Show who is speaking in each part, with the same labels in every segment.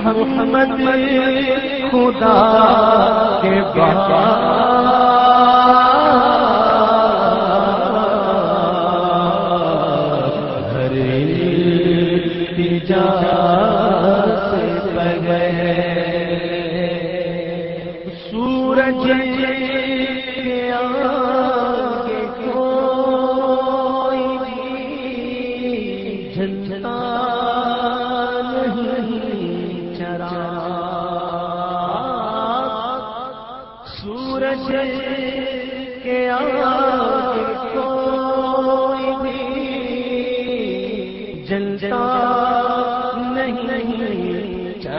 Speaker 1: محمد خدا کے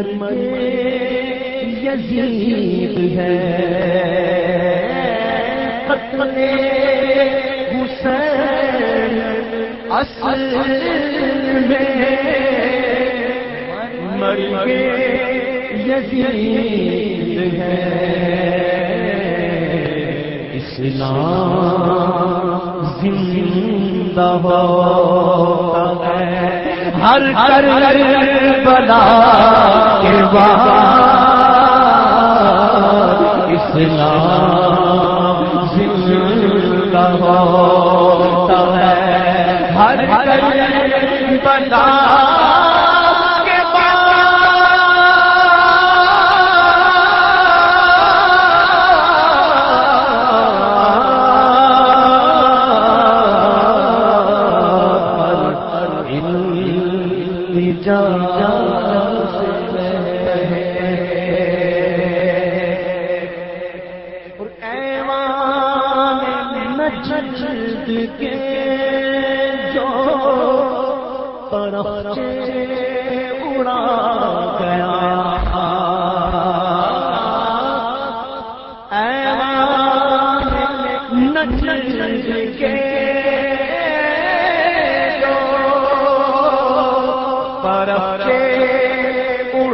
Speaker 1: مر یزید ہے۔ حسین اصل میں مر یزید ہے۔ اسلام زندہ ہوتا ہر کر بلا کے بعد اسلام زندہ ہوتا ہے۔ ہر کر بلا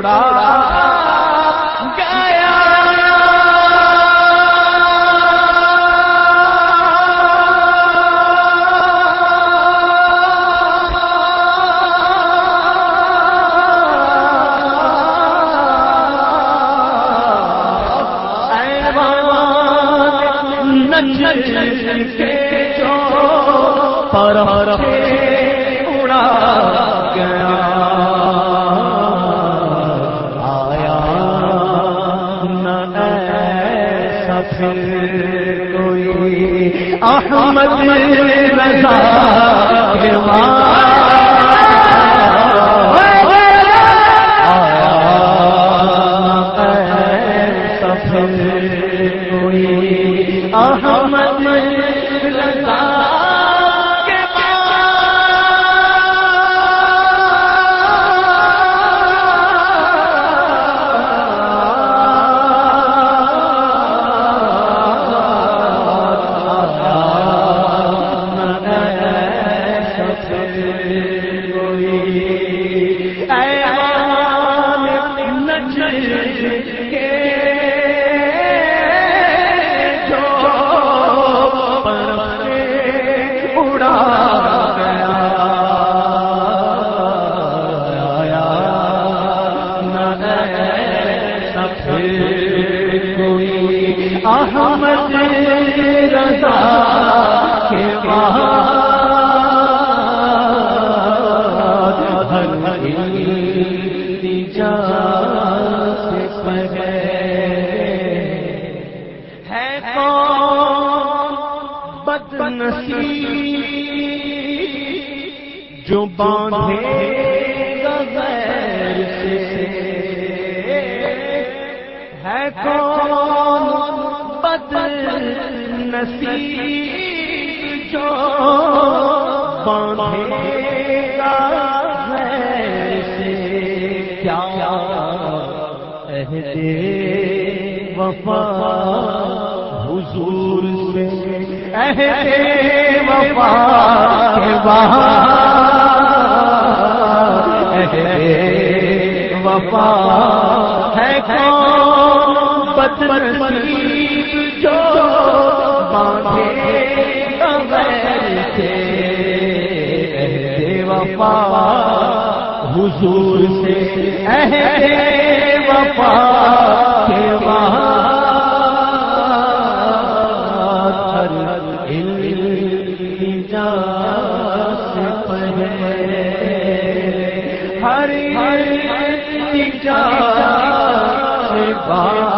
Speaker 1: اڑا رضا نصیب جو باندھے غیر سے ہے کون بد نصیب جو باندھے گا سے کیا عہد وفا حضور سے؟ عہد وفا کے بعد عہد وفا ہے کون؟ بد جو باندھے سے عہد وفا حضور سے عہد وفا کے ہر التجا سے ہر